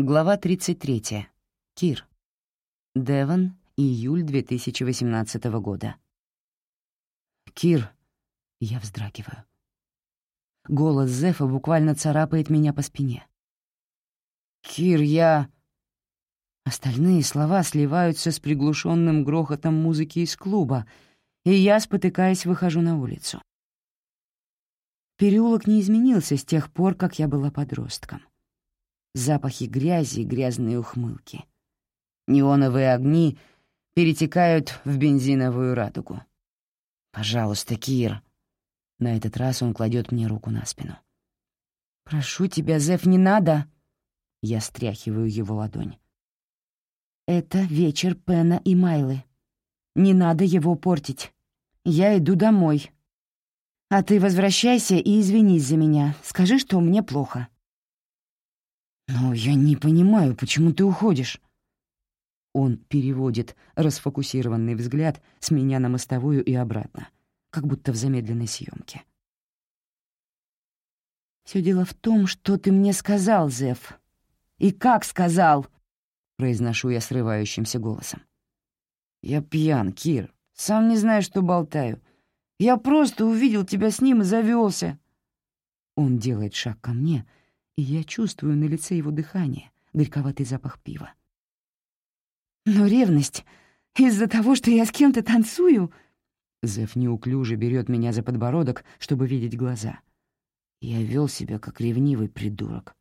Глава 33. Кир. Девон, июль 2018 года. «Кир!» — я вздрагиваю. Голос Зефа буквально царапает меня по спине. «Кир, я...» Остальные слова сливаются с приглушенным грохотом музыки из клуба, и я, спотыкаясь, выхожу на улицу. Переулок не изменился с тех пор, как я была подростком запахи грязи и грязные ухмылки. Неоновые огни перетекают в бензиновую радугу. «Пожалуйста, Кир». На этот раз он кладет мне руку на спину. «Прошу тебя, Зев, не надо!» Я стряхиваю его ладонь. «Это вечер Пена и Майлы. Не надо его портить. Я иду домой. А ты возвращайся и извинись за меня. Скажи, что мне плохо». «Но я не понимаю, почему ты уходишь?» Он переводит расфокусированный взгляд с меня на мостовую и обратно, как будто в замедленной съемке. «Все дело в том, что ты мне сказал, Зев. И как сказал?» — произношу я срывающимся голосом. «Я пьян, Кир. Сам не знаю, что болтаю. Я просто увидел тебя с ним и завелся. Он делает шаг ко мне — и я чувствую на лице его дыхание, горьковатый запах пива. Но ревность из-за того, что я с кем-то танцую... Зев неуклюже берет меня за подбородок, чтобы видеть глаза. Я вел себя как ревнивый придурок.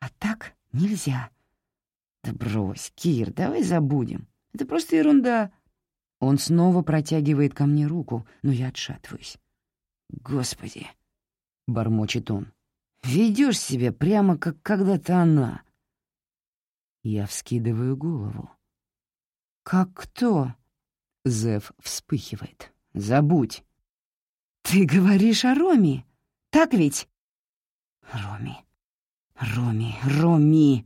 А так нельзя. Да брось, Кир, давай забудем. Это просто ерунда. Он снова протягивает ко мне руку, но я отшатываюсь. «Господи!» — бормочет он. Ведешь себя прямо, как когда-то она. Я вскидываю голову. «Как кто?» Зев вспыхивает. «Забудь». «Ты говоришь о Роме, так ведь?» «Роми, Роми, Роми».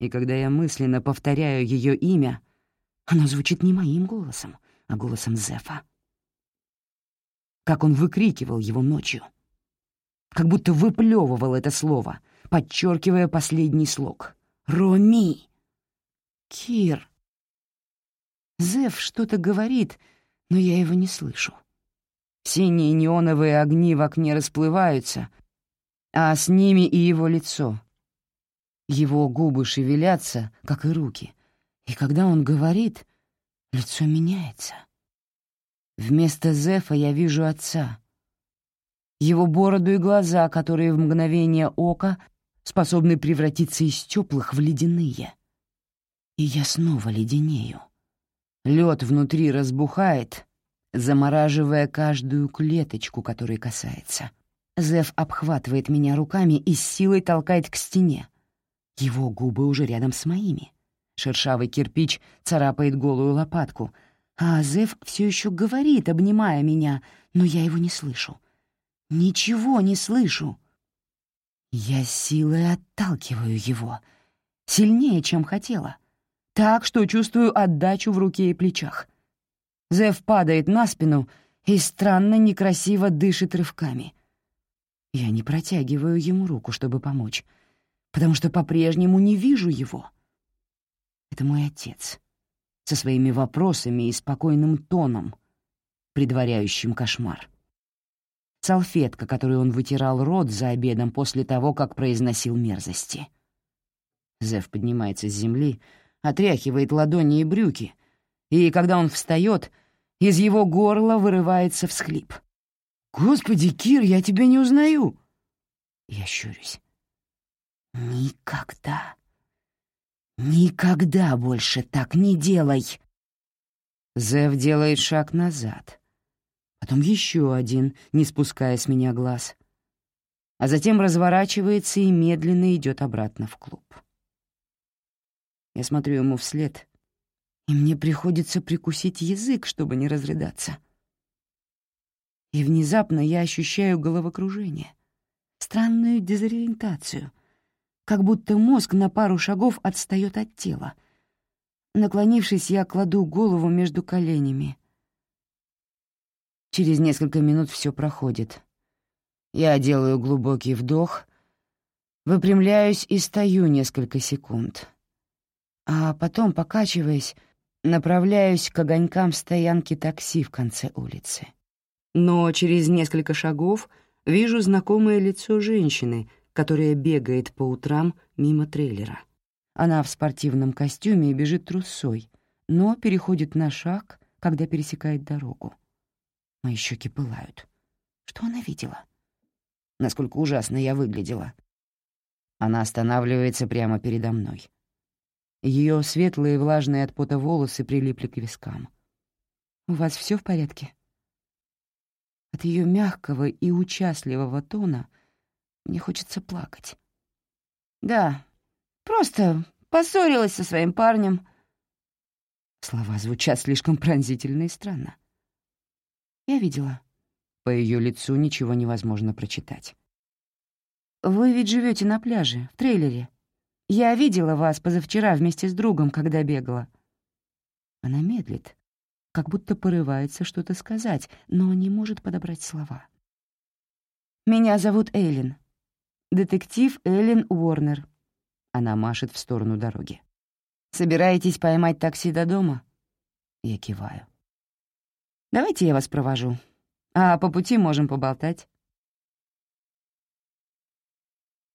И когда я мысленно повторяю ее имя, оно звучит не моим голосом, а голосом Зефа. Как он выкрикивал его ночью — как будто выплевывал это слово, подчеркивая последний слог. «Роми!» «Кир!» Зев что-то говорит, но я его не слышу. Синие неоновые огни в окне расплываются, а с ними и его лицо. Его губы шевелятся, как и руки, и когда он говорит, лицо меняется. Вместо Зефа я вижу отца — его бороду и глаза, которые в мгновение ока способны превратиться из теплых в ледяные. И я снова леденею. Лед внутри разбухает, замораживая каждую клеточку, которой касается. Зев обхватывает меня руками и с силой толкает к стене. Его губы уже рядом с моими. Шершавый кирпич царапает голую лопатку, а Зев все еще говорит, обнимая меня, но я его не слышу. Ничего не слышу. Я силой отталкиваю его, сильнее, чем хотела, так что чувствую отдачу в руке и плечах. Зев падает на спину и странно некрасиво дышит рывками. Я не протягиваю ему руку, чтобы помочь, потому что по-прежнему не вижу его. Это мой отец со своими вопросами и спокойным тоном, предваряющим кошмар салфетка, которой он вытирал рот за обедом после того, как произносил мерзости. Зев поднимается с земли, отряхивает ладони и брюки, и, когда он встает, из его горла вырывается всхлип. «Господи, Кир, я тебя не узнаю!» Я щурюсь. «Никогда, никогда больше так не делай!» Зев делает шаг назад, потом еще один, не спуская с меня глаз, а затем разворачивается и медленно идет обратно в клуб. Я смотрю ему вслед, и мне приходится прикусить язык, чтобы не разрыдаться. И внезапно я ощущаю головокружение, странную дезориентацию, как будто мозг на пару шагов отстает от тела. Наклонившись, я кладу голову между коленями — Через несколько минут все проходит. Я делаю глубокий вдох, Выпрямляюсь и стою несколько секунд. А потом, покачиваясь, направляюсь к огонькам стоянки такси в конце улицы. Но через несколько шагов вижу знакомое лицо женщины, которая бегает по утрам мимо трейлера. Она в спортивном костюме и бежит трусой, но переходит на шаг, когда пересекает дорогу. Мои щеки пылают. Что она видела? Насколько ужасно я выглядела. Она останавливается прямо передо мной. Ее светлые, влажные от пота волосы прилипли к вискам. «У вас все в порядке?» От ее мягкого и участливого тона мне хочется плакать. «Да, просто поссорилась со своим парнем». Слова звучат слишком пронзительно и странно. Я видела. По ее лицу ничего невозможно прочитать. «Вы ведь живете на пляже, в трейлере. Я видела вас позавчера вместе с другом, когда бегала». Она медлит, как будто порывается что-то сказать, но не может подобрать слова. «Меня зовут Эйлин. Детектив Эйлин Уорнер». Она машет в сторону дороги. «Собираетесь поймать такси до дома?» Я киваю. «Давайте я вас провожу, а по пути можем поболтать».